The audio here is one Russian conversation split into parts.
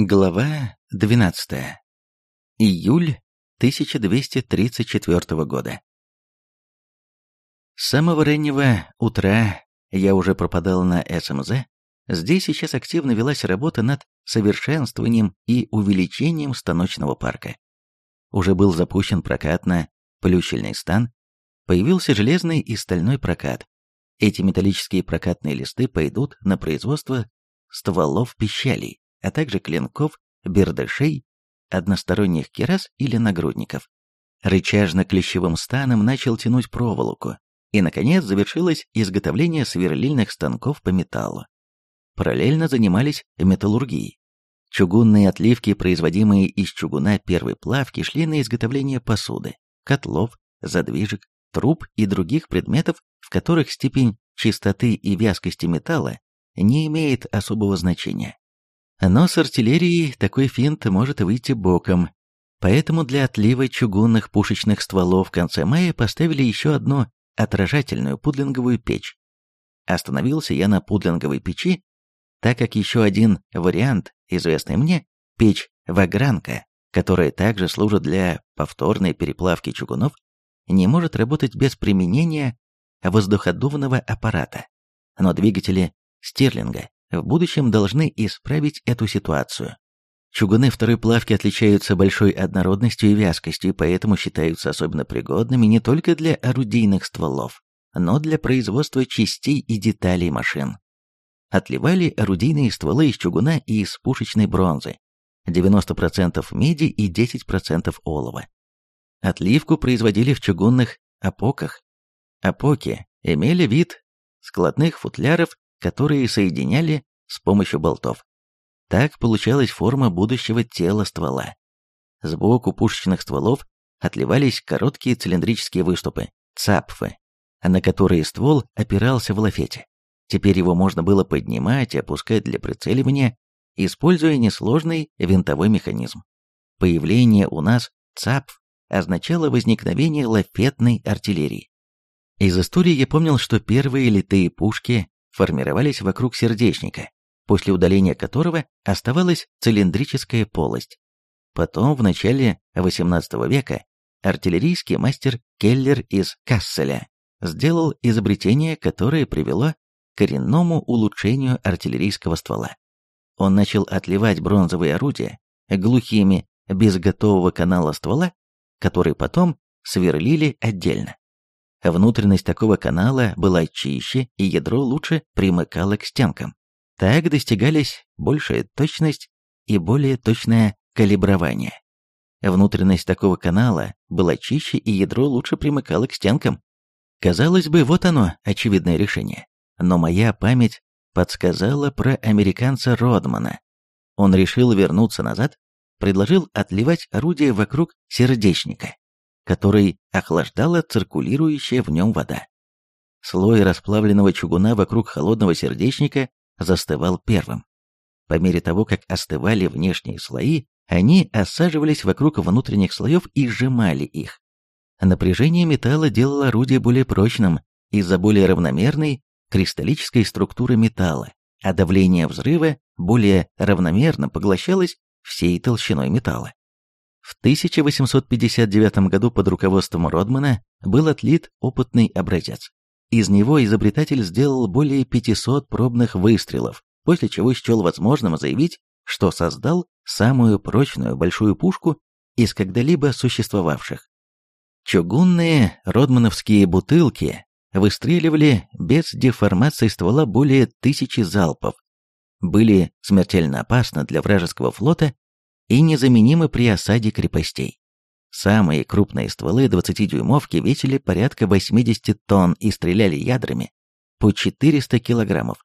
Глава 12. Июль 1234 года. С самого раннего утра я уже пропадал на СМЗ. Здесь сейчас активно велась работа над совершенствованием и увеличением станочного парка. Уже был запущен прокат на плющельный стан, появился железный и стальной прокат. Эти металлические прокатные листы пойдут на производство стволов пищалей а также клинков, бердышей, односторонних керас или нагрудников. Рычажно-клещевым станом начал тянуть проволоку, и, наконец, завершилось изготовление сверлильных станков по металлу. Параллельно занимались металлургией. Чугунные отливки, производимые из чугуна первой плавки, шли на изготовление посуды, котлов, задвижек, труб и других предметов, в которых степень чистоты и вязкости металла не имеет особого значения. Но с артиллерией такой финт может выйти боком, поэтому для отлива чугунных пушечных стволов в конце мая поставили еще одну отражательную пудлинговую печь. Остановился я на пудлинговой печи, так как еще один вариант, известный мне, печь Вагранка, которая также служит для повторной переплавки чугунов, не может работать без применения воздуходувного аппарата. Но двигатели Стерлинга в будущем должны исправить эту ситуацию. Чугуны второй плавки отличаются большой однородностью и вязкостью, поэтому считаются особенно пригодными не только для орудийных стволов, но для производства частей и деталей машин. Отливали орудийные стволы из чугуна и из пушечной бронзы, 90% меди и 10% олова. Отливку производили в чугунных опоках. Опоки имели вид складных футляров которые соединяли с помощью болтов. Так получалась форма будущего тела ствола. Сбоку пушечных стволов отливались короткие цилиндрические выступы, цапфы, на которые ствол опирался в лафете. Теперь его можно было поднимать и опускать для прицеливания, используя несложный винтовой механизм. Появление у нас ЦАПФ означало возникновение лафетной артиллерии. Из истории я помнил, что первые литые пушки формировались вокруг сердечника, после удаления которого оставалась цилиндрическая полость. Потом, в начале XVIII века, артиллерийский мастер Келлер из Касселя сделал изобретение, которое привело к коренному улучшению артиллерийского ствола. Он начал отливать бронзовые орудия глухими, без готового канала ствола, который потом сверлили отдельно. Внутренность такого канала была чище, и ядро лучше примыкало к стенкам. Так достигались большая точность и более точное калибрование. Внутренность такого канала была чище, и ядро лучше примыкало к стенкам. Казалось бы, вот оно, очевидное решение. Но моя память подсказала про американца Родмана. Он решил вернуться назад, предложил отливать орудие вокруг сердечника который охлаждала циркулирующая в нем вода. Слой расплавленного чугуна вокруг холодного сердечника застывал первым. По мере того, как остывали внешние слои, они осаживались вокруг внутренних слоев и сжимали их. Напряжение металла делало орудие более прочным из-за более равномерной кристаллической структуры металла, а давление взрыва более равномерно поглощалось всей толщиной металла. В 1859 году под руководством Родмана был отлит опытный образец. Из него изобретатель сделал более 500 пробных выстрелов, после чего счел возможным заявить, что создал самую прочную большую пушку из когда-либо существовавших. Чугунные родмановские бутылки выстреливали без деформации ствола более тысячи залпов, были смертельно опасны для вражеского флота и незаменимы при осаде крепостей. Самые крупные стволы 20-дюймовки весили порядка 80 тонн и стреляли ядрами по 400 килограммов.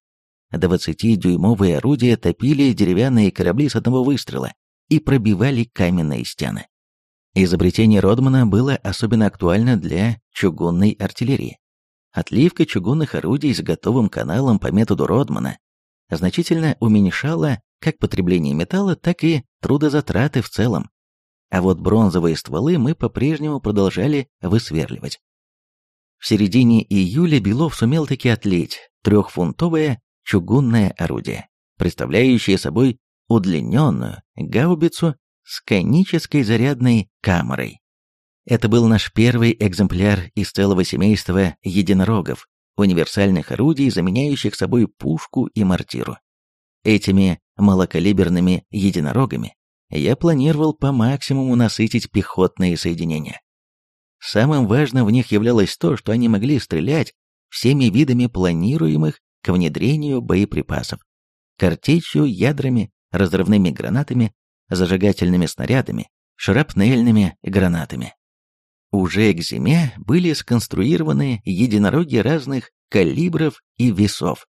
20-дюймовые орудия топили деревянные корабли с одного выстрела и пробивали каменные стены. Изобретение Родмана было особенно актуально для чугунной артиллерии. Отливка чугунных орудий с готовым каналом по методу Родмана значительно уменьшала как потребление металла, так и трудозатраты в целом. А вот бронзовые стволы мы по-прежнему продолжали высверливать. В середине июля Белов сумел таки отлить трехфунтовое чугунное орудие, представляющее собой удлиненную гаубицу с конической зарядной камерой. Это был наш первый экземпляр из целого семейства единорогов, универсальных орудий, заменяющих собой пушку и мортиру. Этими малокалиберными единорогами я планировал по максимуму насытить пехотные соединения. Самым важным в них являлось то, что они могли стрелять всеми видами планируемых к внедрению боеприпасов, картечью, ядрами, разрывными гранатами, зажигательными снарядами, шрапнельными гранатами. Уже к зиме были сконструированы единороги разных калибров и весов.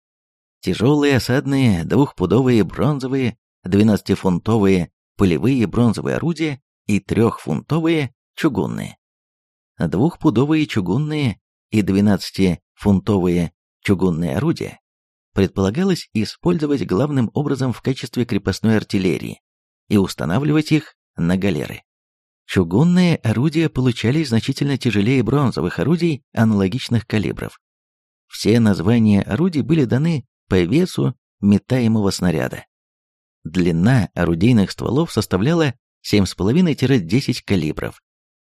Тяжелые осадные двухпудовые бронзовые, 12-фунтовые полевые бронзовые орудия и трехфунтовые чугунные. Двухпудовые чугунные и 12-фунтовые чугунные орудия предполагалось использовать главным образом в качестве крепостной артиллерии и устанавливать их на галеры. Чугунные орудия получались значительно тяжелее бронзовых орудий аналогичных калибров. Все названия орудий были даны по весу метаемого снаряда. Длина орудийных стволов составляла 7,5-10 калибров.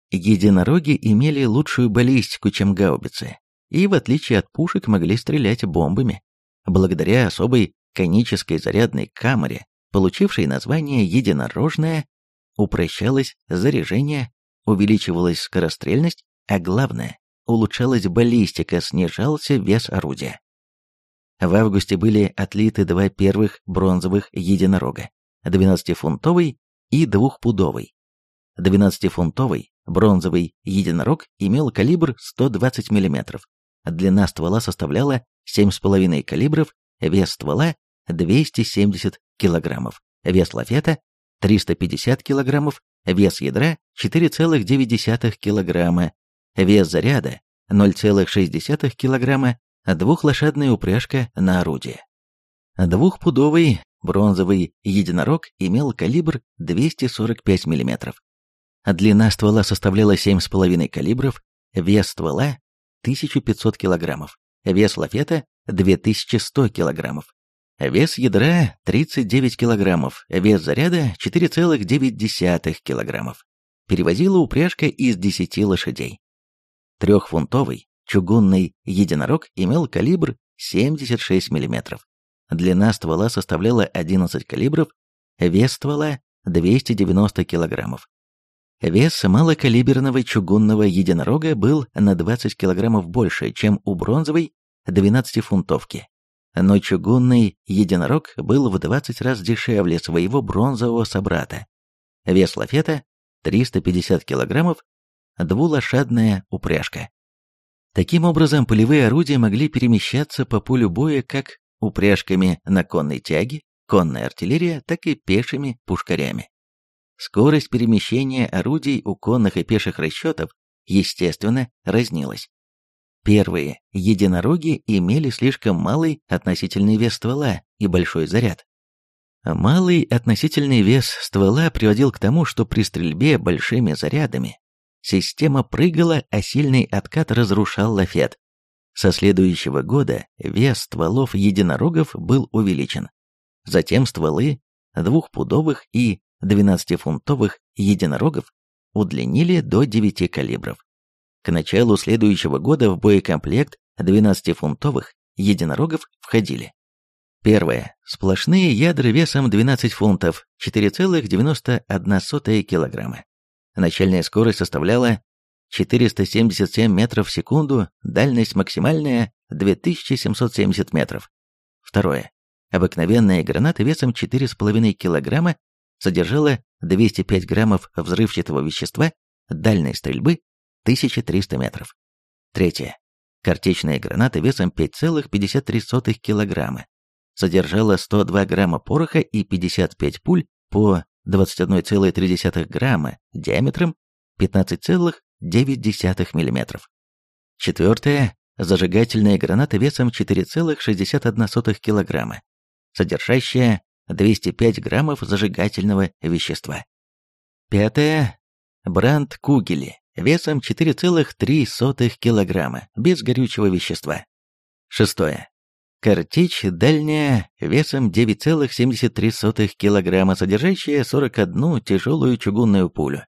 Единороги имели лучшую баллистику, чем гаубицы, и в отличие от пушек могли стрелять бомбами. Благодаря особой конической зарядной камере, получившей название «единорожная», упрощалось заряжение, увеличивалась скорострельность, а главное, улучшалась баллистика, снижался вес орудия. В августе были отлиты два первых бронзовых единорога, 12-фунтовый и двухпудовый. 12-фунтовый бронзовый единорог имел калибр 120 мм, длина ствола составляла 7,5 калибров, вес ствола 270 кг, вес лафета 350 кг, вес ядра 4,9 кг, вес заряда 0,6 кг, двухлошадная упряжка на орудие. Двухпудовый бронзовый единорог имел калибр 245 мм. Длина ствола составляла 7,5 калибров, вес ствола 1500 кг, вес лафета 2100 кг, вес ядра 39 кг, вес заряда 4,9 кг. Перевозила упряжка из 10 лошадей. Трехфунтовый чугунный единорог имел калибр 76 мм. Длина ствола составляла 11 калибров, вес ствола 290 кг. Вес малокалиберного чугунного единорога был на 20 кг больше, чем у бронзовой 12-фунтовки. Но чугунный единорог был в 20 раз дешевле своего бронзового собрата. Вес лафета 350 кг, двулошадная упряжка. Таким образом, полевые орудия могли перемещаться по полю боя как упряжками на конной тяге, конная артиллерия, так и пешими пушкарями. Скорость перемещения орудий у конных и пеших расчетов, естественно, разнилась. Первые единороги имели слишком малый относительный вес ствола и большой заряд. Малый относительный вес ствола приводил к тому, что при стрельбе большими зарядами система прыгала, а сильный откат разрушал лафет. Со следующего года вес стволов единорогов был увеличен. Затем стволы двухпудовых и 12-фунтовых единорогов удлинили до 9 калибров. К началу следующего года в боекомплект 12-фунтовых единорогов входили. Первое. Сплошные ядра весом 12 фунтов, 4,91 килограмма. Начальная скорость составляла 477 метров в секунду, дальность максимальная 2770 метров. Второе. Обыкновенная граната весом 4,5 килограмма содержала 205 граммов взрывчатого вещества, дальность стрельбы 1300 метров. Третье. Картечная граната весом 5,53 килограмма содержала 102 грамма пороха и 55 пуль по 21,3 грамма диаметром 15,9 мм. Четвертое. Зажигательная граната весом 4,61 кг, содержащая 205 граммов зажигательного вещества. Пятое. Бранд Кугели весом 4,3 кг, без горючего вещества. Шестое. Картечь дальняя весом 9,73 кг, содержащая 41 тяжелую чугунную пулю.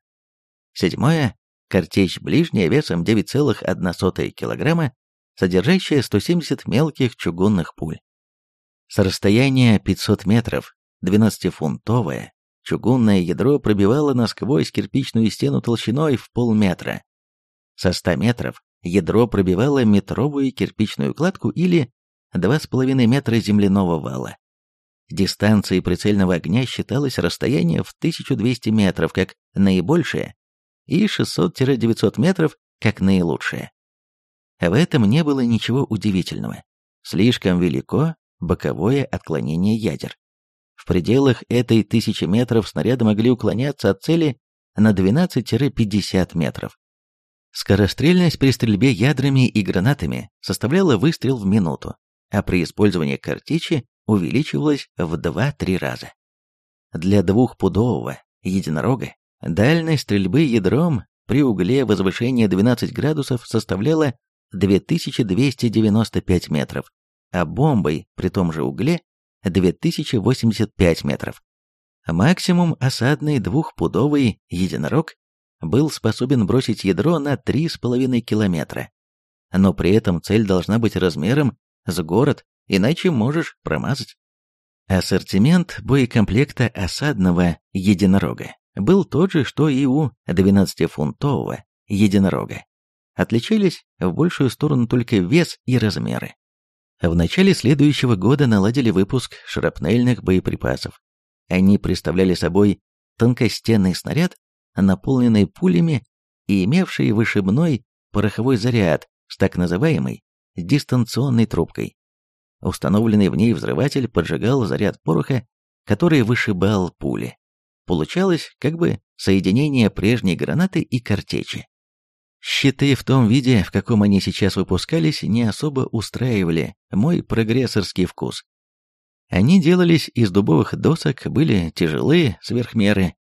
Седьмое. Картечь ближняя весом 9,1 кг, содержащая 170 мелких чугунных пуль. С расстояния 500 метров 12-фунтовое чугунное ядро пробивало насквозь кирпичную стену толщиной в полметра. Со 100 метров ядро пробивало метровую кирпичную кладку или 2,5 метра земляного вала. Дистанцией прицельного огня считалось расстояние в 1200 метров как наибольшее и 600-900 метров как наилучшее. В этом не было ничего удивительного. Слишком велико боковое отклонение ядер. В пределах этой тысячи метров снаряды могли уклоняться от цели на 12-50 метров. Скорострельность при стрельбе ядрами и гранатами составляла выстрел в минуту, а при использовании картечи увеличивалась в 2-3 раза. Для двухпудового единорога дальность стрельбы ядром при угле возвышения 12 градусов составляла 2295 метров, а бомбой при том же угле 2085 метров. Максимум осадный двухпудовый единорог был способен бросить ядро на 3,5 километра. Но при этом цель должна быть размером с город, иначе можешь промазать. Ассортимент боекомплекта осадного единорога был тот же, что и у 12-фунтового единорога. Отличались в большую сторону только вес и размеры. В начале следующего года наладили выпуск шрапнельных боеприпасов. Они представляли собой тонкостенный снаряд, наполненный пулями и имевший вышибной пороховой заряд с так называемой дистанционной трубкой. Установленный в ней взрыватель поджигал заряд пороха, который вышибал пули. Получалось как бы соединение прежней гранаты и картечи. Щиты в том виде, в каком они сейчас выпускались, не особо устраивали мой прогрессорский вкус. Они делались из дубовых досок, были тяжелые, сверхмеры.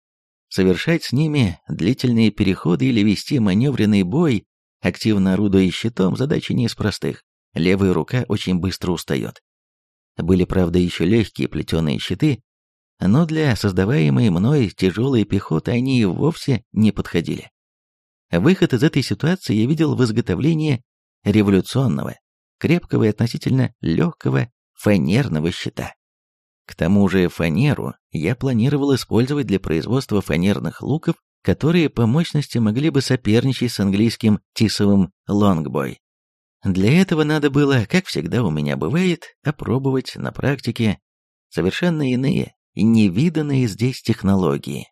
Совершать с ними длительные переходы или вести маневренный бой Активно орудуя щитом, задача не из простых. Левая рука очень быстро устает. Были, правда, еще легкие плетеные щиты, но для создаваемой мной тяжелой пехоты они и вовсе не подходили. Выход из этой ситуации я видел в изготовлении революционного, крепкого и относительно легкого фанерного щита. К тому же фанеру я планировал использовать для производства фанерных луков которые по мощности могли бы соперничать с английским тисовым лонгбой. Для этого надо было, как всегда у меня бывает, опробовать на практике совершенно иные невиданные здесь технологии.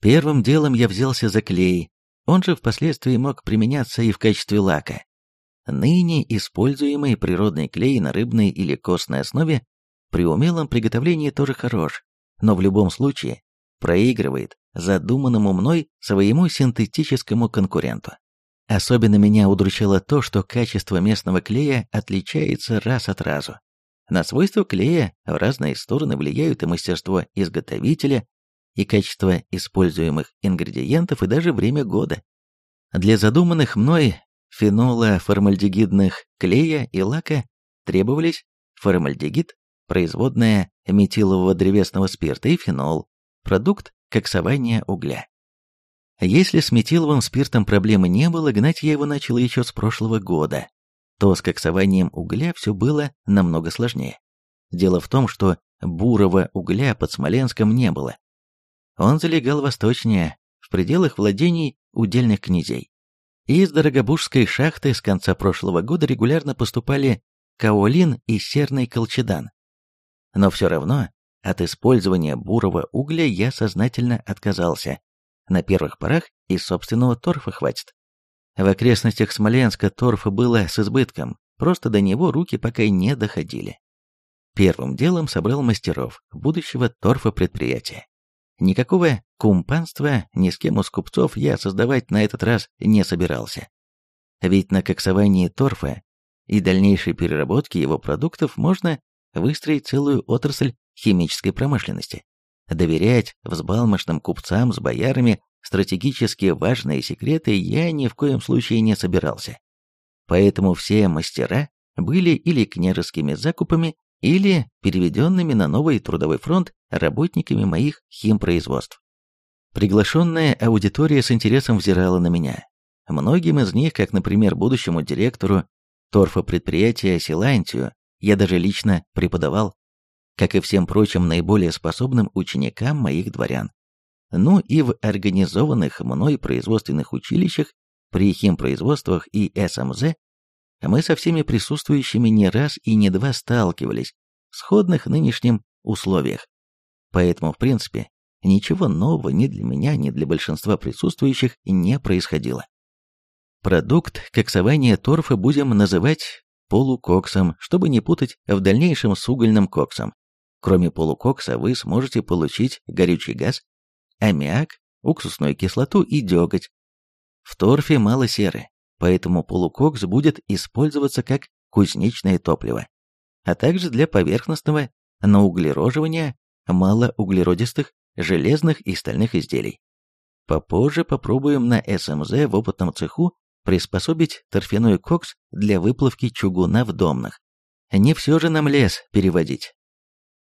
Первым делом я взялся за клей, он же впоследствии мог применяться и в качестве лака. Ныне используемый природный клей на рыбной или костной основе при умелом приготовлении тоже хорош, но в любом случае проигрывает задуманному мной своему синтетическому конкуренту. Особенно меня удручало то, что качество местного клея отличается раз от разу. На свойства клея в разные стороны влияют и мастерство изготовителя, и качество используемых ингредиентов, и даже время года. Для задуманных мной фенола-формальдегидных клея и лака требовались формальдегид, производная метилового древесного спирта и фенол, продукт коксования угля. Если с метиловым спиртом проблемы не было, гнать я его начал еще с прошлого года, то с коксованием угля все было намного сложнее. Дело в том, что бурого угля под Смоленском не было. Он залегал восточнее, в пределах владений удельных князей. Из Дорогобужской шахты с конца прошлого года регулярно поступали каолин и серный колчедан. Но все равно от использования бурого угля я сознательно отказался. На первых порах и собственного торфа хватит. В окрестностях Смоленска торфа было с избытком, просто до него руки пока не доходили. Первым делом собрал мастеров будущего торфа предприятия. Никакого кумпанства ни с кем из купцов я создавать на этот раз не собирался. Ведь на коксовании торфа и дальнейшей переработке его продуктов можно выстроить целую отрасль химической промышленности. Доверять взбалмошным купцам с боярами стратегически важные секреты я ни в коем случае не собирался. Поэтому все мастера были или княжескими закупами, или переведенными на новый трудовой фронт работниками моих химпроизводств. Приглашенная аудитория с интересом взирала на меня. Многим из них, как, например, будущему директору торфопредприятия Силантию, я даже лично преподавал, как и всем прочим наиболее способным ученикам моих дворян. Ну и в организованных мной производственных училищах при химпроизводствах и СМЗ мы со всеми присутствующими не раз и не два сталкивались в сходных нынешним условиях. Поэтому, в принципе, ничего нового ни для меня, ни для большинства присутствующих не происходило. Продукт коксования торфа будем называть полукоксом, чтобы не путать в дальнейшем с угольным коксом. Кроме полукокса вы сможете получить горючий газ, аммиак, уксусную кислоту и деготь. В торфе мало серы, поэтому полукокс будет использоваться как кузнечное топливо, а также для поверхностного науглероживания малоуглеродистых железных и стальных изделий. Попозже попробуем на СМЗ в опытном цеху приспособить торфяной кокс для выплавки чугуна в домнах. Не все же нам лес переводить.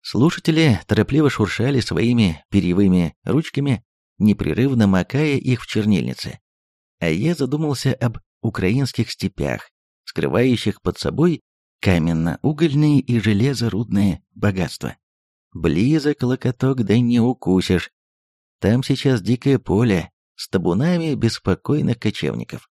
Слушатели торопливо шуршали своими перьевыми ручками, непрерывно макая их в чернильнице. А я задумался об украинских степях, скрывающих под собой каменно-угольные и железорудные богатства. Близок локоток, да не укусишь. Там сейчас дикое поле с табунами беспокойных кочевников.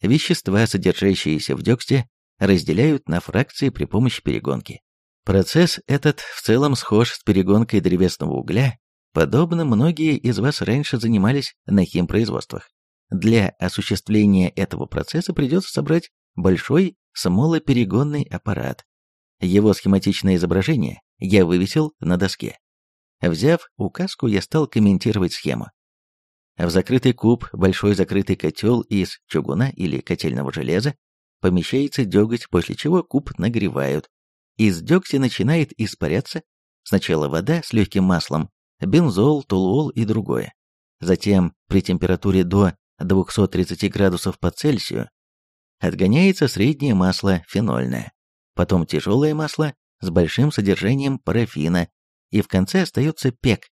Вещества, содержащиеся в дегте, разделяют на фракции при помощи перегонки. Процесс этот в целом схож с перегонкой древесного угля, подобно многие из вас раньше занимались на химпроизводствах. Для осуществления этого процесса придется собрать большой смолоперегонный аппарат. Его схематичное изображение я вывесил на доске. Взяв указку, я стал комментировать схему. В закрытый куб, большой закрытый котел из чугуна или котельного железа, помещается деготь, после чего куб нагревают. Из дегтя начинает испаряться сначала вода с легким маслом, бензол, толуол и другое. Затем при температуре до 230 градусов по Цельсию отгоняется среднее масло фенольное, потом тяжелое масло с большим содержанием парафина, и в конце остается пек,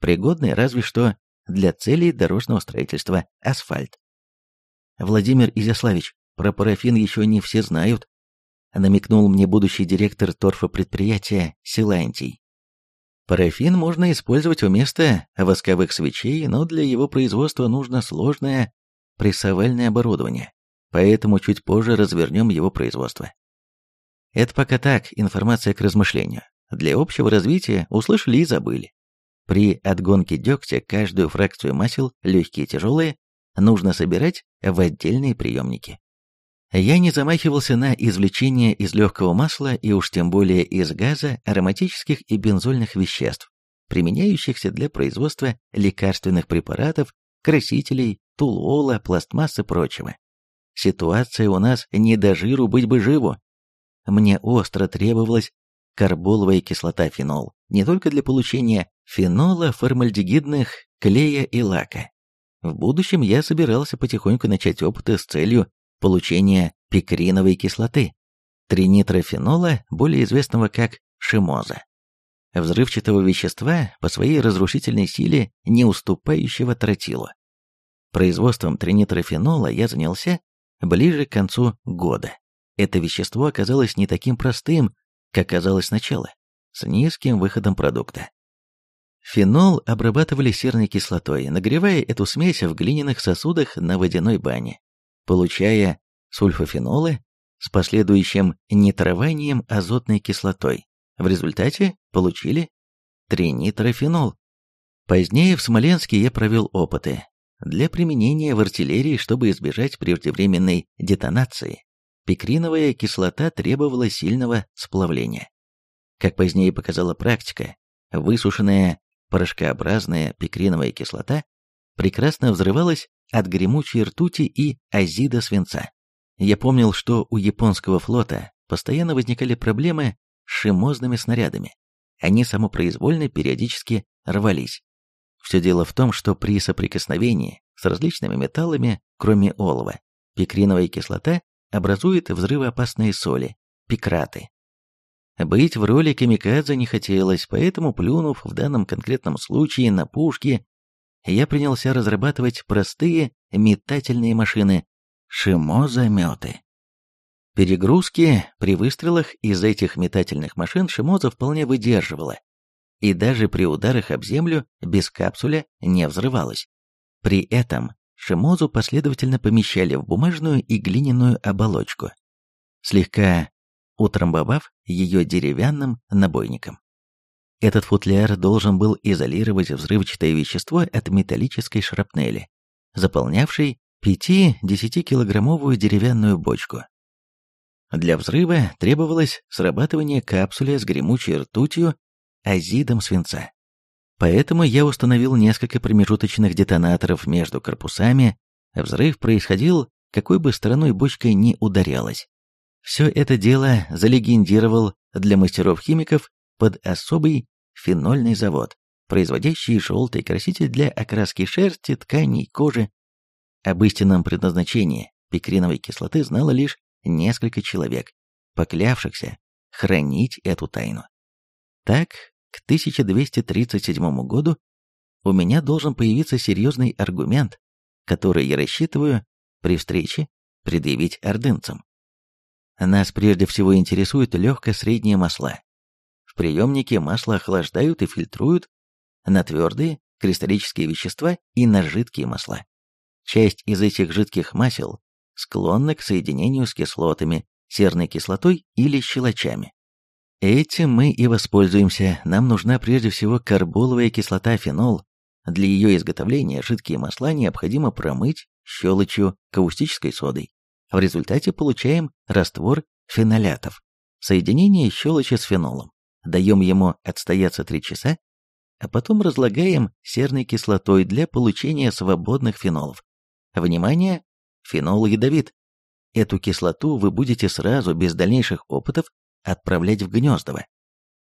пригодный разве что для целей дорожного строительства асфальт. Владимир Изяславич, про парафин еще не все знают, намекнул мне будущий директор торфопредприятия Силантий. Парафин можно использовать вместо восковых свечей, но для его производства нужно сложное прессовальное оборудование, поэтому чуть позже развернем его производство. Это пока так, информация к размышлению. Для общего развития услышали и забыли. При отгонке дегтя каждую фракцию масел, легкие и тяжелые, нужно собирать в отдельные приемники. Я не замахивался на извлечение из легкого масла и уж тем более из газа ароматических и бензольных веществ, применяющихся для производства лекарственных препаратов, красителей, тулола, пластмассы и прочего. Ситуация у нас не до жиру быть бы живу. Мне остро требовалась карболовая кислота фенол, не только для получения фенола, формальдегидных, клея и лака. В будущем я собирался потихоньку начать опыты с целью получения пикриновой кислоты, тринитрофенола, более известного как шимоза. Взрывчатого вещества по своей разрушительной силе, не уступающего тротилу. Производством тринитрофенола я занялся ближе к концу года. Это вещество оказалось не таким простым, как казалось сначала, с низким выходом продукта. Фенол обрабатывали серной кислотой, нагревая эту смесь в глиняных сосудах на водяной бане, получая сульфофенолы с последующим нитрованием азотной кислотой. В результате получили тринитрофенол. Позднее в Смоленске я провел опыты для применения в артиллерии, чтобы избежать преждевременной детонации. Пикриновая кислота требовала сильного сплавления. Как позднее показала практика, высушенная порошкообразная пикриновая кислота прекрасно взрывалась от гремучей ртути и азида свинца. Я помнил, что у японского флота постоянно возникали проблемы с шимозными снарядами. Они самопроизвольно периодически рвались. Все дело в том, что при соприкосновении с различными металлами, кроме олова, пикриновая кислота образует взрывоопасные соли, пикраты. Быть в роли камикадзе не хотелось, поэтому, плюнув в данном конкретном случае на пушки, я принялся разрабатывать простые метательные машины – шимозаметы. Перегрузки при выстрелах из этих метательных машин Шимоза вполне выдерживала, и даже при ударах об землю без капсуля не взрывалась. При этом Шимозу последовательно помещали в бумажную и глиняную оболочку, слегка утрамбовав ее деревянным набойником. Этот футляр должен был изолировать взрывчатое вещество от металлической шрапнели, заполнявшей 5-10-килограммовую деревянную бочку. Для взрыва требовалось срабатывание капсуля с гремучей ртутью азидом свинца. Поэтому я установил несколько промежуточных детонаторов между корпусами, взрыв происходил, какой бы стороной бочка ни ударялась. Все это дело залегендировал для мастеров-химиков под особый фенольный завод, производящий желтый краситель для окраски шерсти, тканей, кожи. Об истинном предназначении пикриновой кислоты знало лишь несколько человек, поклявшихся хранить эту тайну. Так, к 1237 году у меня должен появиться серьезный аргумент, который я рассчитываю при встрече предъявить ордынцам. Нас прежде всего интересуют легко-средние масла. В приемнике масло охлаждают и фильтруют на твердые кристаллические вещества и на жидкие масла. Часть из этих жидких масел склонна к соединению с кислотами, серной кислотой или щелочами. Этим мы и воспользуемся. Нам нужна прежде всего карболовая кислота фенол. Для ее изготовления жидкие масла необходимо промыть щелочью каустической содой. В результате получаем раствор фенолятов. Соединение щелочи с фенолом. Даем ему отстояться 3 часа, а потом разлагаем серной кислотой для получения свободных фенолов. Внимание! Фенол ядовит. Эту кислоту вы будете сразу, без дальнейших опытов, отправлять в Гнездово.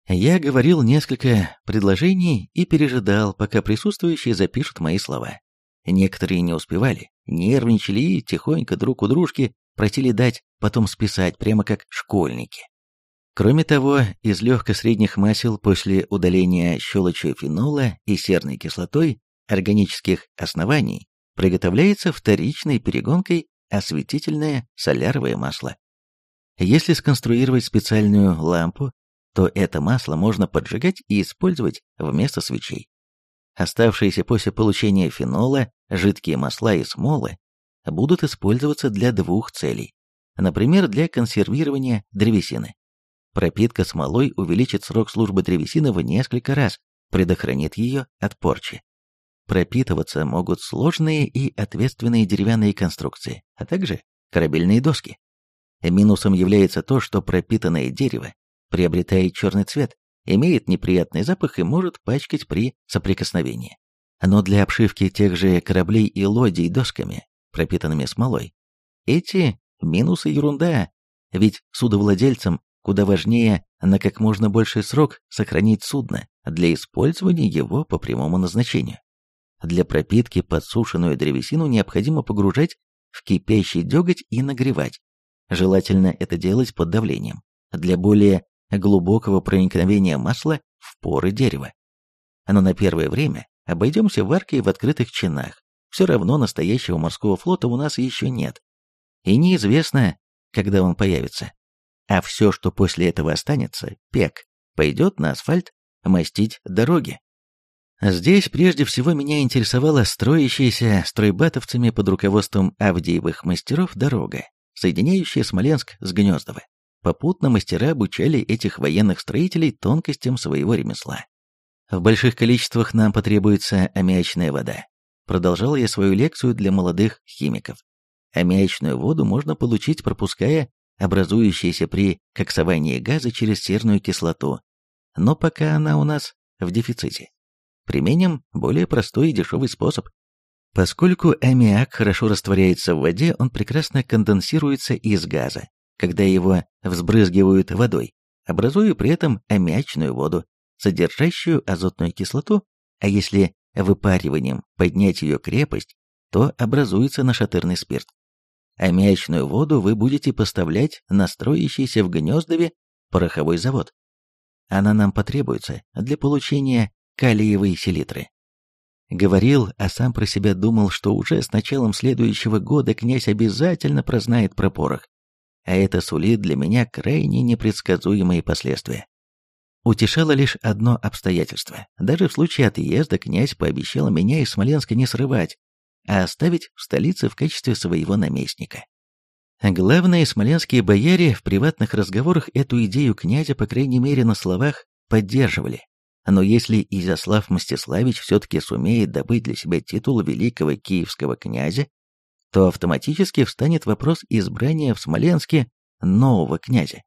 Я говорил несколько предложений и пережидал, пока присутствующие запишут мои слова. Некоторые не успевали, нервничали и тихонько друг у дружки просили дать потом списать, прямо как школьники. Кроме того, из легко-средних масел после удаления щелочи фенола и серной кислотой органических оснований приготовляется вторичной перегонкой осветительное соляровое масло. Если сконструировать специальную лампу, то это масло можно поджигать и использовать вместо свечей. Оставшиеся после получения фенола жидкие масла и смолы будут использоваться для двух целей. Например, для консервирования древесины. Пропитка смолой увеличит срок службы древесины в несколько раз, предохранит ее от порчи. Пропитываться могут сложные и ответственные деревянные конструкции, а также корабельные доски. Минусом является то, что пропитанное дерево приобретает черный цвет, имеет неприятный запах и может пачкать при соприкосновении. Но для обшивки тех же кораблей и лодий досками, пропитанными смолой, эти минусы ерунда, ведь судовладельцам куда важнее на как можно больший срок сохранить судно для использования его по прямому назначению. Для пропитки подсушенную древесину необходимо погружать в кипящий деготь и нагревать, Желательно это делать под давлением, для более глубокого проникновения масла в поры дерева. Но на первое время обойдемся варкой в открытых чинах. Все равно настоящего морского флота у нас еще нет. И неизвестно, когда он появится. А все, что после этого останется, пек, пойдет на асфальт мастить дороги. Здесь прежде всего меня интересовала строящаяся стройбатовцами под руководством Авдеевых мастеров дорога, соединяющая Смоленск с Гнездово. Попутно мастера обучали этих военных строителей тонкостям своего ремесла. В больших количествах нам потребуется аммиачная вода. Продолжал я свою лекцию для молодых химиков. Аммиачную воду можно получить, пропуская образующиеся при коксовании газа через серную кислоту, но пока она у нас в дефиците. Применим более простой и дешевый способ. Поскольку аммиак хорошо растворяется в воде, он прекрасно конденсируется из газа, когда его взбрызгивают водой, образуя при этом аммиачную воду, содержащую азотную кислоту, а если выпариванием поднять ее крепость, то образуется нашатырный спирт. А мячную воду вы будете поставлять на строящийся в Гнездове пороховой завод. Она нам потребуется для получения калиевой селитры. Говорил, а сам про себя думал, что уже с началом следующего года князь обязательно прознает про порох. А это сулит для меня крайне непредсказуемые последствия. Утешало лишь одно обстоятельство. Даже в случае отъезда князь пообещал меня из Смоленска не срывать, а оставить в столице в качестве своего наместника. Главные смоленские бояре в приватных разговорах эту идею князя, по крайней мере на словах, поддерживали. Но если Изяслав Мстиславич все-таки сумеет добыть для себя титул великого киевского князя, то автоматически встанет вопрос избрания в Смоленске нового князя.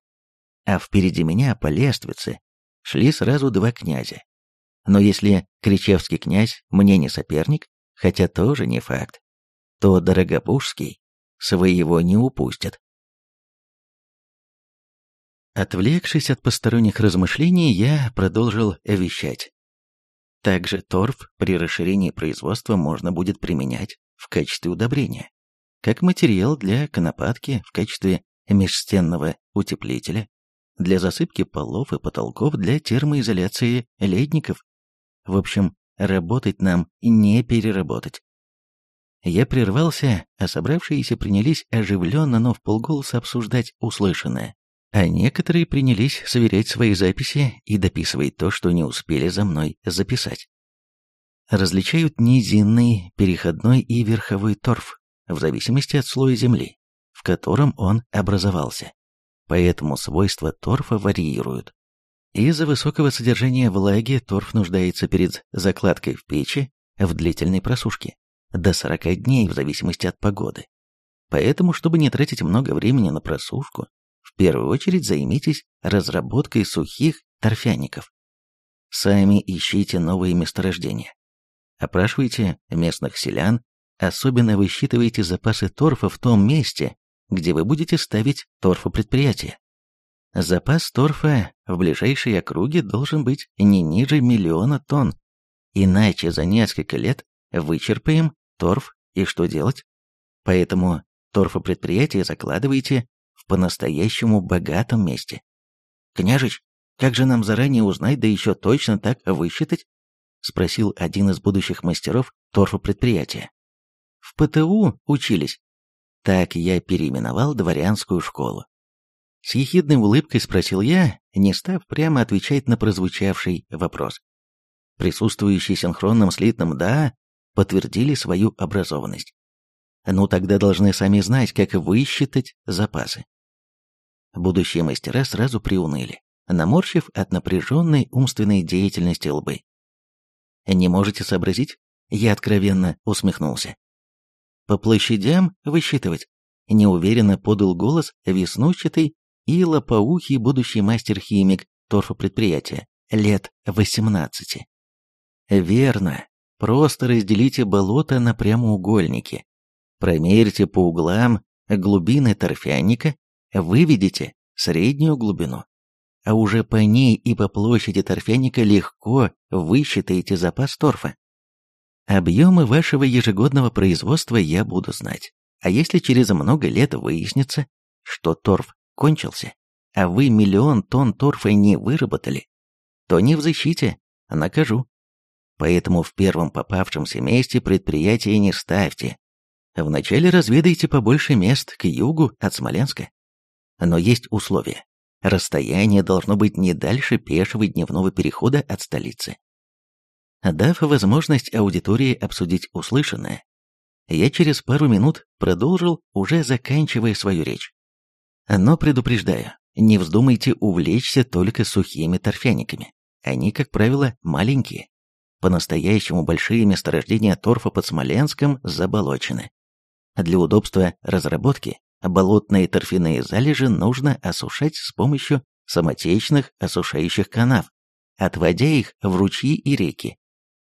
А впереди меня по лествице шли сразу два князя. Но если Кричевский князь мне не соперник, хотя тоже не факт, то Дорогобужский своего не упустит. Отвлекшись от посторонних размышлений, я продолжил вещать. Также торф при расширении производства можно будет применять в качестве удобрения, как материал для конопатки в качестве межстенного утеплителя, для засыпки полов и потолков для термоизоляции ледников. В общем, работать нам не переработать. Я прервался, а собравшиеся принялись оживленно, но в полголоса обсуждать услышанное а некоторые принялись сверять свои записи и дописывать то, что не успели за мной записать. Различают низинный, переходной и верховой торф, в зависимости от слоя земли, в котором он образовался. Поэтому свойства торфа варьируют. Из-за высокого содержания влаги торф нуждается перед закладкой в печи в длительной просушке, до 40 дней в зависимости от погоды. Поэтому, чтобы не тратить много времени на просушку, в первую очередь займитесь разработкой сухих торфяников. Сами ищите новые месторождения. Опрашивайте местных селян, особенно высчитывайте запасы торфа в том месте, где вы будете ставить торфопредприятие. Запас торфа в ближайшей округе должен быть не ниже миллиона тонн, иначе за несколько лет вычерпаем торф и что делать? Поэтому торфопредприятие закладывайте по-настоящему богатом месте. «Княжич, как же нам заранее узнать, да еще точно так высчитать?» — спросил один из будущих мастеров торфопредприятия. «В ПТУ учились». Так я переименовал дворянскую школу. С ехидной улыбкой спросил я, не став прямо отвечать на прозвучавший вопрос. Присутствующие синхронным слитным «да» подтвердили свою образованность. Ну тогда должны сами знать, как высчитать запасы. Будущие мастера сразу приуныли, наморщив от напряженной умственной деятельности лбы. «Не можете сообразить?» Я откровенно усмехнулся. «По площадям высчитывать?» Неуверенно подал голос веснущатый и лопоухий будущий мастер-химик торфопредприятия, лет 18. «Верно. Просто разделите болото на прямоугольники. Промерьте по углам глубины торфяника выведите среднюю глубину, а уже по ней и по площади торфяника легко высчитаете запас торфа. Объемы вашего ежегодного производства я буду знать. А если через много лет выяснится, что торф кончился, а вы миллион тонн торфа не выработали, то не в защите, а накажу. Поэтому в первом попавшемся месте предприятие не ставьте. Вначале разведайте побольше мест к югу от Смоленска. Но есть условия. Расстояние должно быть не дальше пешего дневного перехода от столицы. Дав возможность аудитории обсудить услышанное, я через пару минут продолжил, уже заканчивая свою речь. Но предупреждаю, не вздумайте увлечься только сухими торфяниками. Они, как правило, маленькие. По-настоящему большие месторождения торфа под Смоленском заболочены. Для удобства разработки болотные торфяные залежи нужно осушать с помощью самотечных осушающих канав, отводя их в ручьи и реки.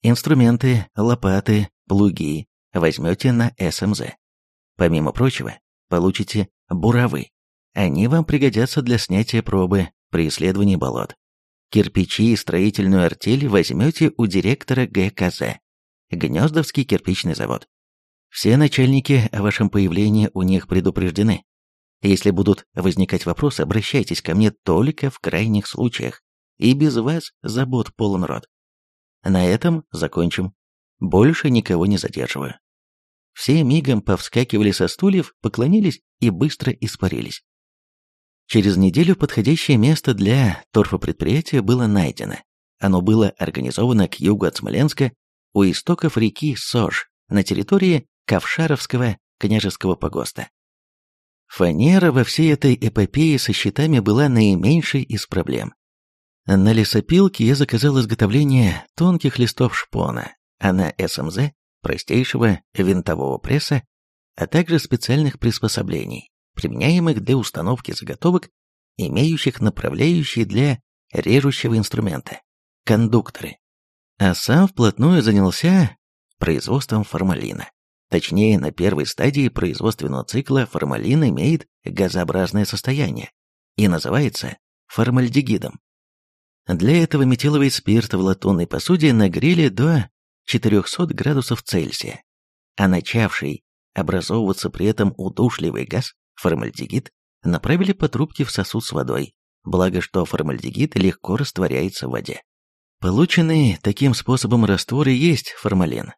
Инструменты, лопаты, плуги возьмете на СМЗ. Помимо прочего, получите буровы. Они вам пригодятся для снятия пробы при исследовании болот. Кирпичи и строительную артель возьмете у директора ГКЗ, Гнездовский кирпичный завод. Все начальники о вашем появлении у них предупреждены. Если будут возникать вопросы, обращайтесь ко мне только в крайних случаях, и без вас забот полон рот. На этом закончим. Больше никого не задерживаю. Все мигом повскакивали со стульев, поклонились и быстро испарились. Через неделю подходящее место для торфопредприятия было найдено. Оно было организовано к югу от Смоленска, у истоков реки Сож, на территории Ковшаровского княжеского погоста. Фанера во всей этой эпопее со щитами была наименьшей из проблем. На лесопилке я заказал изготовление тонких листов шпона, а на СМЗ – простейшего винтового пресса, а также специальных приспособлений, применяемых для установки заготовок, имеющих направляющие для режущего инструмента – кондукторы. А сам вплотную занялся производством формалина. Точнее, на первой стадии производственного цикла формалин имеет газообразное состояние и называется формальдегидом. Для этого метиловый спирт в латунной посуде нагрели до 400 градусов Цельсия, а начавший образовываться при этом удушливый газ, формальдегид, направили по трубке в сосуд с водой, благо что формальдегид легко растворяется в воде. Полученный таким способом раствор и есть формалин,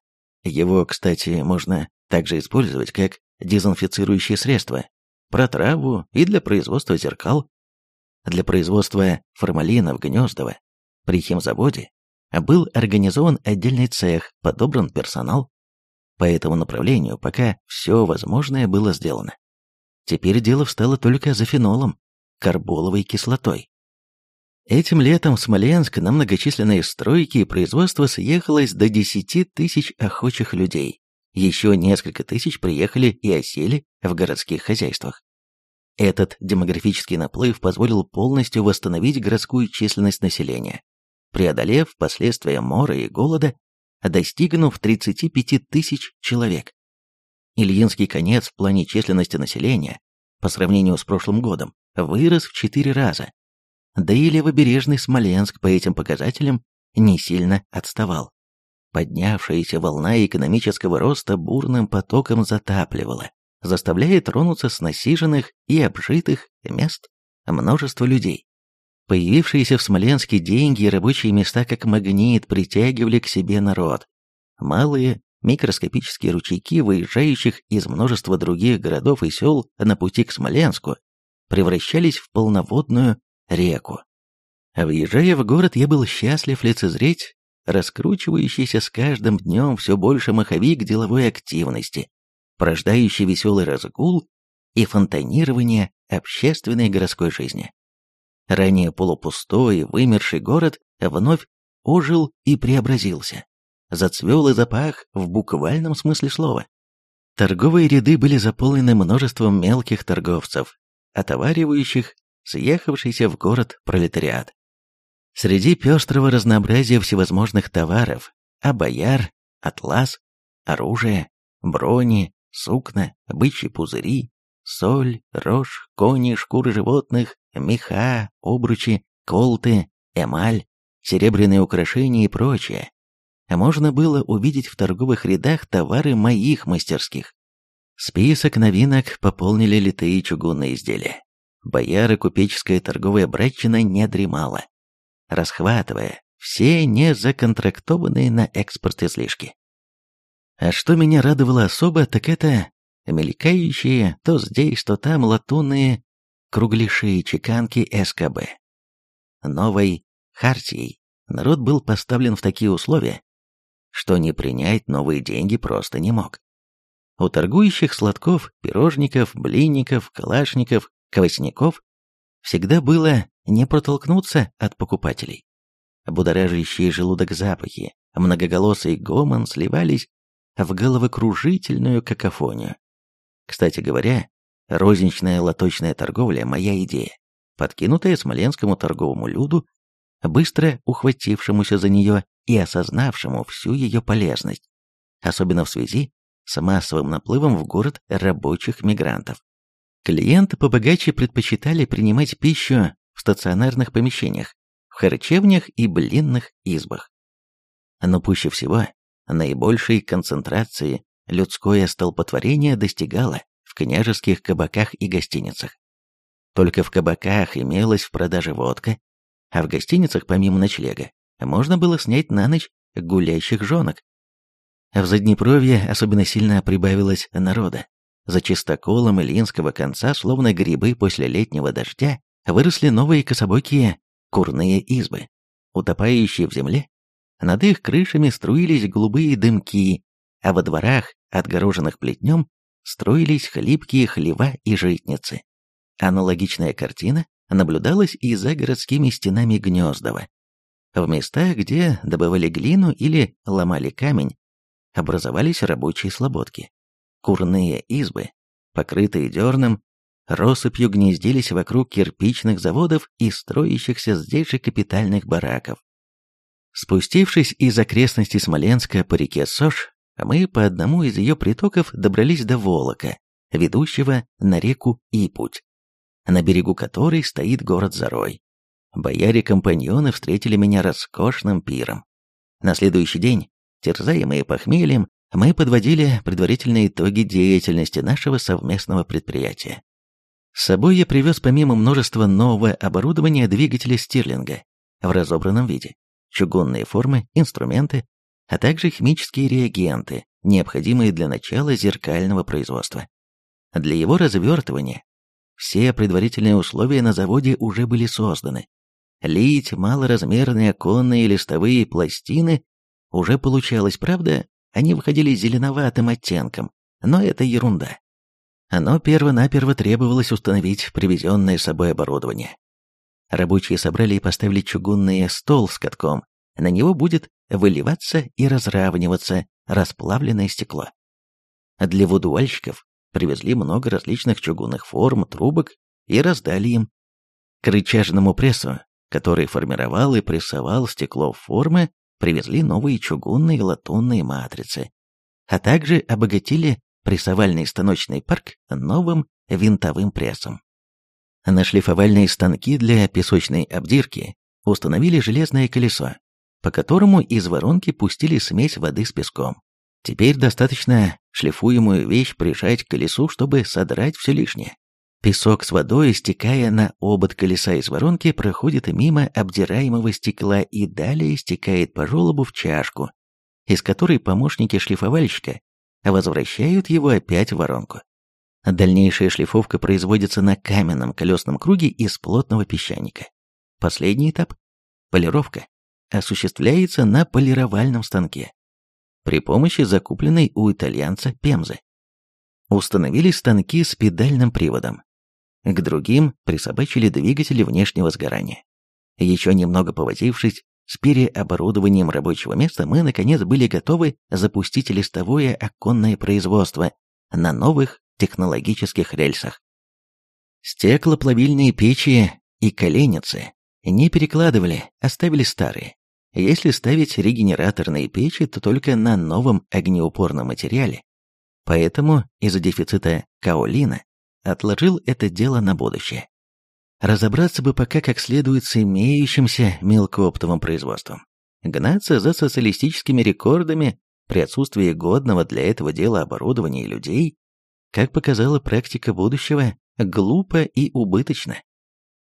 его, кстати, можно также использовать как дезинфицирующее средство, протраву и для производства зеркал. Для производства формалина в Гнездово при химзаводе был организован отдельный цех, подобран персонал. По этому направлению пока все возможное было сделано. Теперь дело встало только за фенолом, карболовой кислотой. Этим летом в Смоленск на многочисленные стройки и производства съехалось до 10 тысяч охочих людей. Еще несколько тысяч приехали и осели в городских хозяйствах. Этот демографический наплыв позволил полностью восстановить городскую численность населения, преодолев последствия мора и голода, достигнув 35 тысяч человек. Ильинский конец в плане численности населения, по сравнению с прошлым годом, вырос в 4 раза, да и левобережный Смоленск по этим показателям не сильно отставал. Поднявшаяся волна экономического роста бурным потоком затапливала, заставляя тронуться с насиженных и обжитых мест множество людей. Появившиеся в Смоленске деньги и рабочие места как магнит притягивали к себе народ. Малые микроскопические ручейки, выезжающих из множества других городов и сел на пути к Смоленску, превращались в полноводную реку. Въезжая в город, я был счастлив лицезреть раскручивающийся с каждым днем все больше маховик деловой активности, порождающий веселый разгул и фонтанирование общественной городской жизни. Ранее полупустой и вымерший город вновь ожил и преобразился. Зацвел и запах в буквальном смысле слова. Торговые ряды были заполнены множеством мелких торговцев, отоваривающих съехавшийся в город пролетариат. Среди пестрого разнообразия всевозможных товаров – обояр, атлас, оружие, брони, сукна, бычьи пузыри, соль, рожь, кони, шкуры животных, меха, обручи, колты, эмаль, серебряные украшения и прочее. Можно было увидеть в торговых рядах товары моих мастерских. Список новинок пополнили литые чугунные изделия бояры купеческая торговая братчина не дремала, расхватывая все незаконтрактованные на экспорт излишки. А что меня радовало особо, так это мелькающие то здесь, то там латунные кругляши чеканки СКБ. Новой хартией народ был поставлен в такие условия, что не принять новые деньги просто не мог. У торгующих сладков, пирожников, блинников, калашников, квасников всегда было не протолкнуться от покупателей. Будоражащие желудок запахи, многоголосый гомон сливались в головокружительную какофонию. Кстати говоря, розничная лоточная торговля – моя идея, подкинутая смоленскому торговому люду, быстро ухватившемуся за нее и осознавшему всю ее полезность, особенно в связи с массовым наплывом в город рабочих мигрантов. Клиенты побогаче предпочитали принимать пищу в стационарных помещениях, в харчевнях и блинных избах. Но пуще всего наибольшей концентрации людское столпотворение достигало в княжеских кабаках и гостиницах. Только в кабаках имелась в продаже водка, а в гостиницах, помимо ночлега, можно было снять на ночь гулящих женок. В Заднепровье особенно сильно прибавилось народа. За чистоколом Ильинского конца, словно грибы после летнего дождя, выросли новые кособокие курные избы, утопающие в земле. Над их крышами струились голубые дымки, а во дворах, отгороженных плетнем, строились хлипкие хлева и житницы. Аналогичная картина наблюдалась и за городскими стенами Гнездова. В местах, где добывали глину или ломали камень, образовались рабочие слободки. Курные избы, покрытые дерном, россыпью гнездились вокруг кирпичных заводов и строящихся здесь же капитальных бараков. Спустившись из окрестностей Смоленска по реке Сош, мы по одному из ее притоков добрались до Волока, ведущего на реку Ипуть, на берегу которой стоит город Зарой. Бояре-компаньоны встретили меня роскошным пиром. На следующий день, терзаемые похмельем, мы подводили предварительные итоги деятельности нашего совместного предприятия. С собой я привез помимо множества нового оборудования двигателя Стирлинга в разобранном виде, чугунные формы, инструменты, а также химические реагенты, необходимые для начала зеркального производства. Для его развертывания все предварительные условия на заводе уже были созданы. Лить малоразмерные оконные листовые пластины уже получалось, правда, они выходили зеленоватым оттенком, но это ерунда. Но перво-наперво требовалось установить привезенное с собой оборудование. Рабочие собрали и поставили чугунный стол с катком. На него будет выливаться и разравниваться расплавленное стекло. Для водуальщиков привезли много различных чугунных форм, трубок и раздали им. К рычажному прессу, который формировал и прессовал стекло в формы, привезли новые чугунные и латунные матрицы, а также обогатили прессовальный станочный парк новым винтовым прессом. На шлифовальные станки для песочной обдирки установили железное колесо, по которому из воронки пустили смесь воды с песком. Теперь достаточно шлифуемую вещь прижать к колесу, чтобы содрать все лишнее. Песок с водой, стекая на обод колеса из воронки, проходит мимо обдираемого стекла и далее стекает по желобу в чашку, из которой помощники шлифовальщика возвращают его опять в воронку. Дальнейшая шлифовка производится на каменном колесном круге из плотного песчаника. Последний этап – полировка – осуществляется на полировальном станке при помощи закупленной у итальянца пемзы. Установили станки с педальным приводом. К другим присобачили двигатели внешнего сгорания. Еще немного повозившись, с переоборудованием рабочего места мы, наконец, были готовы запустить листовое оконное производство на новых технологических рельсах. Стеклоплавильные печи и коленницы не перекладывали, оставили старые. Если ставить регенераторные печи, то только на новом огнеупорном материале. Поэтому из-за дефицита каолина отложил это дело на будущее. Разобраться бы пока как следует с имеющимся мелкооптовым производством. Гнаться за социалистическими рекордами при отсутствии годного для этого дела оборудования и людей, как показала практика будущего, глупо и убыточно.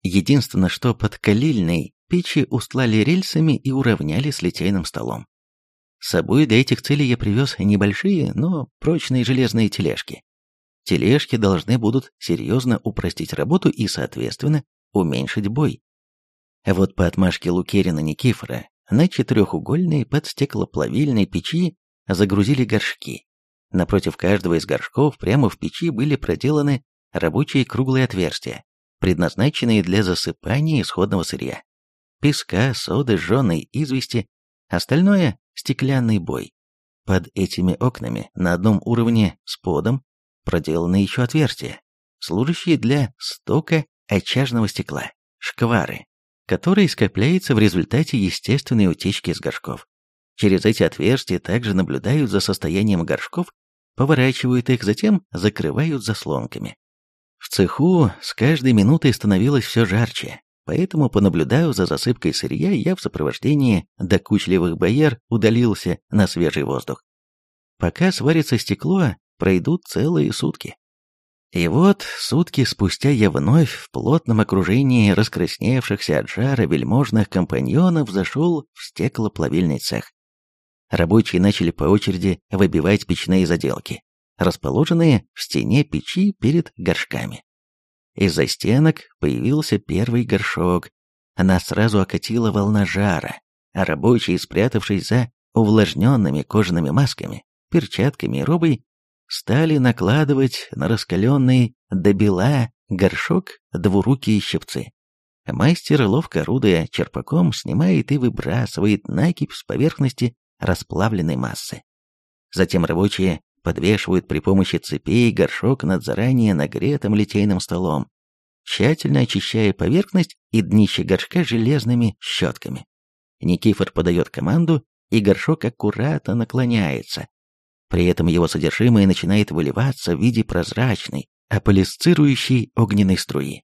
Единственное, что под калильной печи устлали рельсами и уравняли с литейным столом. С собой для этих целей я привез небольшие, но прочные железные тележки. Тележки должны будут серьезно упростить работу и, соответственно, уменьшить бой. Вот по отмашке Лукерина Никифора на четырехугольные под стеклоплавильной печи загрузили горшки. Напротив каждого из горшков прямо в печи были проделаны рабочие круглые отверстия, предназначенные для засыпания исходного сырья. Песка, соды, жженой извести, остальное – стеклянный бой. Под этими окнами на одном уровне с подом проделаны еще отверстия, служащие для стока очажного стекла, шквары, которые скопляются в результате естественной утечки из горшков. Через эти отверстия также наблюдают за состоянием горшков, поворачивают их, затем закрывают заслонками. В цеху с каждой минутой становилось все жарче, поэтому, понаблюдав за засыпкой сырья, я в сопровождении докучливых бояр удалился на свежий воздух. Пока сварится стекло, пройдут целые сутки. И вот, сутки спустя я вновь в плотном окружении раскрасневшихся от жара вельможных компаньонов зашел в стеклоплавильный цех. Рабочие начали по очереди выбивать печные заделки, расположенные в стене печи перед горшками. Из-за стенок появился первый горшок. Она сразу окатила волна жара, а рабочие, спрятавшись за увлажненными кожаными масками, перчатками и робой, стали накладывать на раскаленный до бела горшок двурукие щипцы. Мастер, ловко орудуя черпаком, снимает и выбрасывает накипь с поверхности расплавленной массы. Затем рабочие подвешивают при помощи цепей горшок над заранее нагретым литейным столом, тщательно очищая поверхность и днище горшка железными щетками. Никифор подает команду, и горшок аккуратно наклоняется. При этом его содержимое начинает выливаться в виде прозрачной, аполисцирующей огненной струи.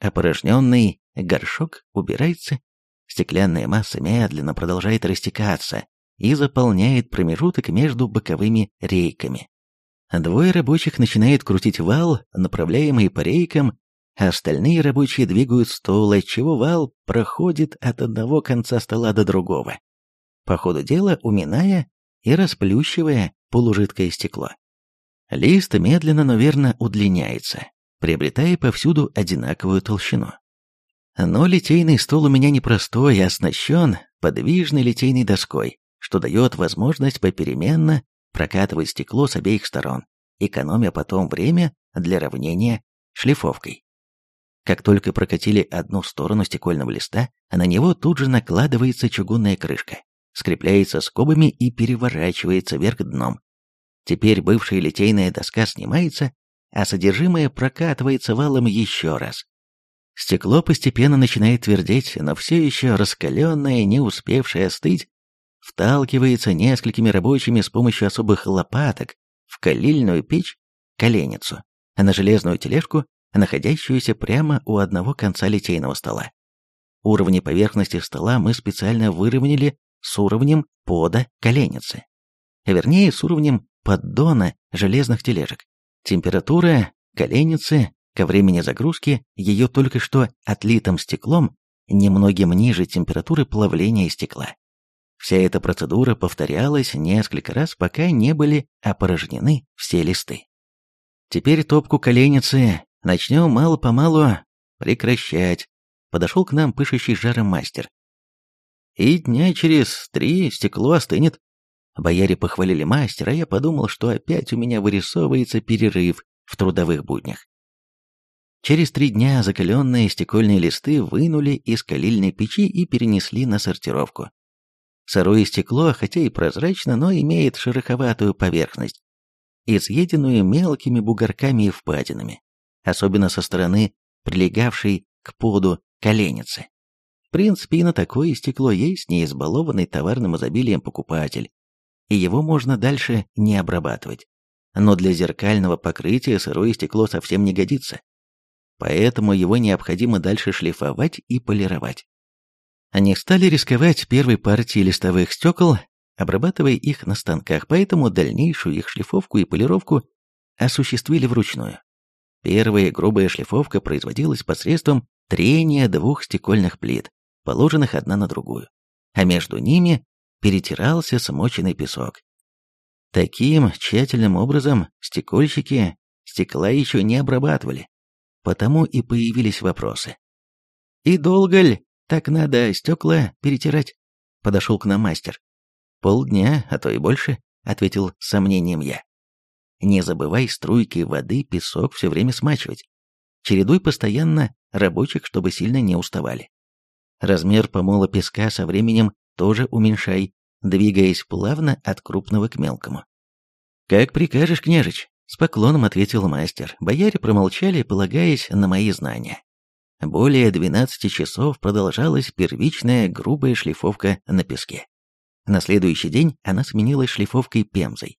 Опорожненный горшок убирается, стеклянная масса медленно продолжает растекаться, и заполняет промежуток между боковыми рейками. Двое рабочих начинают крутить вал, направляемый по рейкам, а остальные рабочие двигают стол, отчего вал проходит от одного конца стола до другого, по ходу дела уминая и расплющивая полужидкое стекло. Лист медленно, но верно удлиняется, приобретая повсюду одинаковую толщину. Но литейный стол у меня непростой, а оснащен подвижной литейной доской, что дает возможность попеременно прокатывать стекло с обеих сторон, экономя потом время для равнения шлифовкой. Как только прокатили одну сторону стекольного листа, на него тут же накладывается чугунная крышка, скрепляется скобами и переворачивается вверх дном. Теперь бывшая литейная доска снимается, а содержимое прокатывается валом еще раз. Стекло постепенно начинает твердеть, но все еще раскаленное, не успевшее остыть, вталкивается несколькими рабочими с помощью особых лопаток в калильную печь коленницу, на железную тележку, находящуюся прямо у одного конца литейного стола. Уровни поверхности стола мы специально выровняли с уровнем пода коленницы. Вернее, с уровнем поддона железных тележек. Температура коленницы ко времени загрузки ее только что отлитым стеклом немногим ниже температуры плавления стекла. Вся эта процедура повторялась несколько раз, пока не были опорожнены все листы. Теперь топку коленницы начнем мало-помалу прекращать. Подошел к нам пышущий жаром мастер. И дня через три стекло остынет. Бояре похвалили мастера, я подумал, что опять у меня вырисовывается перерыв в трудовых буднях. Через три дня закаленные стекольные листы вынули из калильной печи и перенесли на сортировку. Сырое стекло, хотя и прозрачно, но имеет шероховатую поверхность, изъеденную мелкими бугорками и впадинами, особенно со стороны прилегавшей к поду коленницы. Принципе, и на такое стекло есть не избалованный товарным изобилием покупатель, и его можно дальше не обрабатывать. Но для зеркального покрытия сырое стекло совсем не годится. Поэтому его необходимо дальше шлифовать и полировать. Они стали рисковать первой партией листовых стекол, обрабатывая их на станках, поэтому дальнейшую их шлифовку и полировку осуществили вручную. Первая грубая шлифовка производилась посредством трения двух стекольных плит, положенных одна на другую, а между ними перетирался смоченный песок. Таким тщательным образом стекольщики стекла еще не обрабатывали, потому и появились вопросы. «И долго ли так надо стекла перетирать?» — подошел к нам мастер. «Полдня, а то и больше», — ответил с сомнением я. «Не забывай струйки воды, песок все время смачивать. Чередуй постоянно рабочих, чтобы сильно не уставали. Размер помола песка со временем тоже уменьшай, двигаясь плавно от крупного к мелкому. «Как прикажешь, княжич», — с поклоном ответил мастер. Бояре промолчали, полагаясь на мои знания. Более 12 часов продолжалась первичная грубая шлифовка на песке. На следующий день она сменилась шлифовкой пемзой.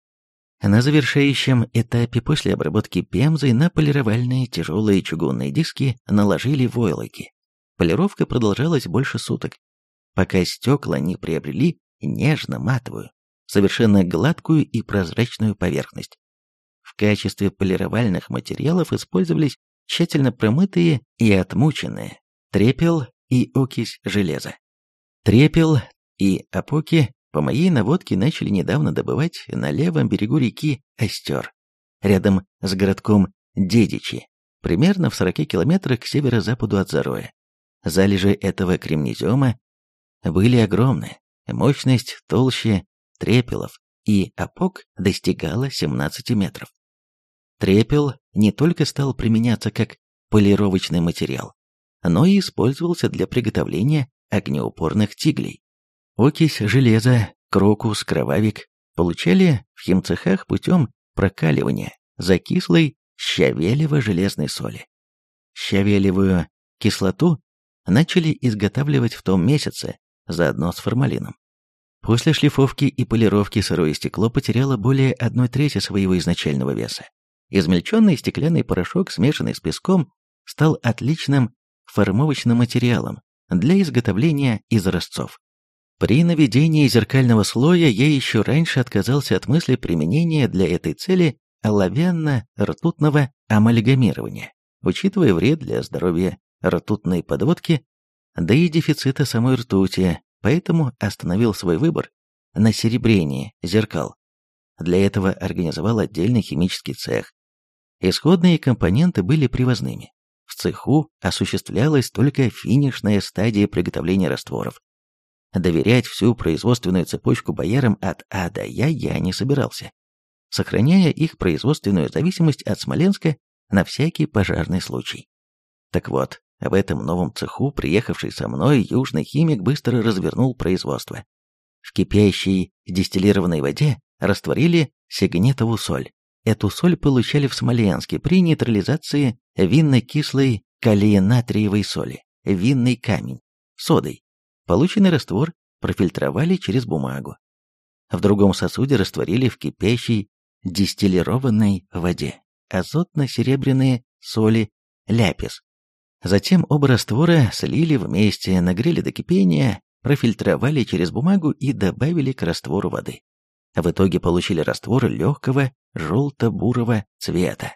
На завершающем этапе после обработки пемзой на полировальные тяжелые чугунные диски наложили войлоки. Полировка продолжалась больше суток, пока стекла не приобрели нежно-матовую, совершенно гладкую и прозрачную поверхность. В качестве полировальных материалов использовались тщательно промытые и отмученные трепел и окись железа. Трепел и опоки по моей наводке начали недавно добывать на левом берегу реки Остер, рядом с городком Дедичи, примерно в 40 километрах к северо-западу от Зароя. Залежи этого кремнезема были огромны, мощность толще трепелов и опок достигала 17 метров. Трепел не только стал применяться как полировочный материал, но и использовался для приготовления огнеупорных тиглей. Окись железа, крокус, кровавик получали в химцехах путем прокаливания закислой щавелево-железной соли. Щавелевую кислоту начали изготавливать в том месяце, заодно с формалином. После шлифовки и полировки сырое стекло потеряло более одной трети своего изначального веса. Измельченный стеклянный порошок, смешанный с песком, стал отличным формовочным материалом для изготовления изразцов. При наведении зеркального слоя я еще раньше отказался от мысли применения для этой цели оловянно-ртутного амальгамирования, учитывая вред для здоровья ртутной подводки, да и дефицита самой ртути, поэтому остановил свой выбор на серебрении зеркал. Для этого организовал отдельный химический цех. Исходные компоненты были привозными. В цеху осуществлялась только финишная стадия приготовления растворов. Доверять всю производственную цепочку боярам от А до Я я не собирался, сохраняя их производственную зависимость от Смоленска на всякий пожарный случай. Так вот, в этом новом цеху, приехавший со мной, южный химик быстро развернул производство. В кипящей дистиллированной воде растворили сигнетовую соль. Эту соль получали в Смоленске при нейтрализации винно-кислой калиенатриевой соли, винный камень, содой. Полученный раствор профильтровали через бумагу. В другом сосуде растворили в кипящей дистиллированной воде азотно-серебряные соли ляпис, Затем оба раствора слили вместе, нагрели до кипения, профильтровали через бумагу и добавили к раствору воды. В итоге получили раствор легкого желто-бурого цвета.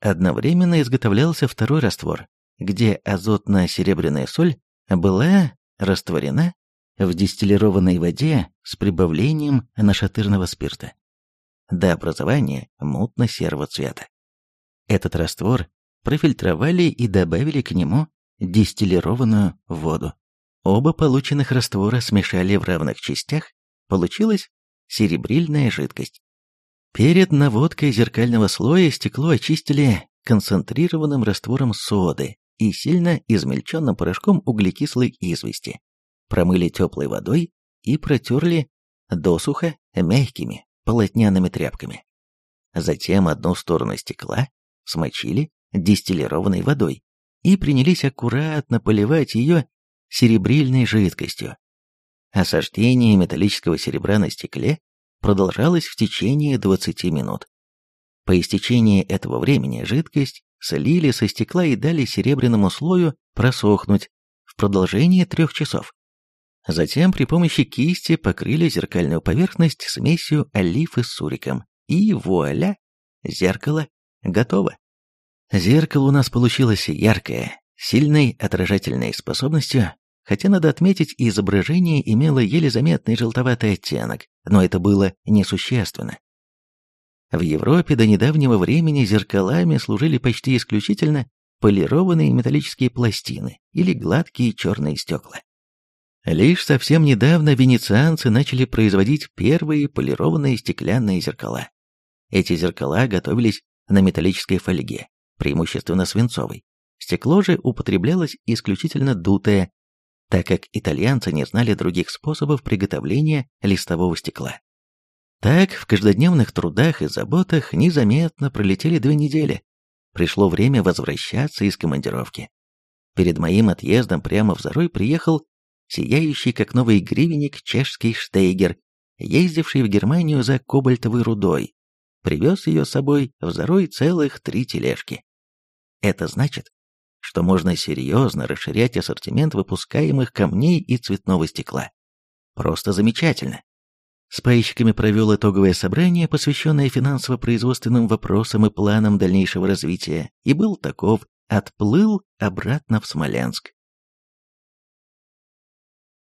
Одновременно изготовлялся второй раствор, где азотно-серебряная соль была растворена в дистиллированной воде с прибавлением нашатырного спирта до образования мутно-серого цвета. Этот раствор профильтровали и добавили к нему дистиллированную воду. Оба полученных раствора смешали в равных частях, получилась серебрильная жидкость. Перед наводкой зеркального слоя стекло очистили концентрированным раствором соды и сильно измельченным порошком углекислой извести, промыли теплой водой и протерли досуха мягкими полотняными тряпками. Затем одну сторону стекла смочили дистиллированной водой и принялись аккуратно поливать ее серебрильной жидкостью. Осаждение металлического серебра на стекле продолжалось в течение 20 минут. По истечении этого времени жидкость слили со стекла и дали серебряному слою просохнуть в продолжении трех часов. Затем при помощи кисти покрыли зеркальную поверхность смесью олифы с суриком, и вуаля, зеркало готово. Зеркало у нас получилось яркое, сильной отражательной способностью, хотя, надо отметить, изображение имело еле заметный желтоватый оттенок, но это было несущественно. В Европе до недавнего времени зеркалами служили почти исключительно полированные металлические пластины или гладкие черные стекла. Лишь совсем недавно венецианцы начали производить первые полированные стеклянные зеркала. Эти зеркала готовились на металлической фольге, преимущественно свинцовый. Стекло же употреблялось исключительно дутое, так как итальянцы не знали других способов приготовления листового стекла. Так, в каждодневных трудах и заботах незаметно пролетели две недели. Пришло время возвращаться из командировки. Перед моим отъездом прямо в Зарой приехал сияющий как новый гривенник чешский штейгер, ездивший в Германию за кобальтовой рудой, привез ее с собой в Зарой целых три тележки. Это значит, что можно серьезно расширять ассортимент выпускаемых камней и цветного стекла. Просто замечательно. С пайщиками провел итоговое собрание, посвященное финансово-производственным вопросам и планам дальнейшего развития, и был таков, отплыл обратно в Смоленск.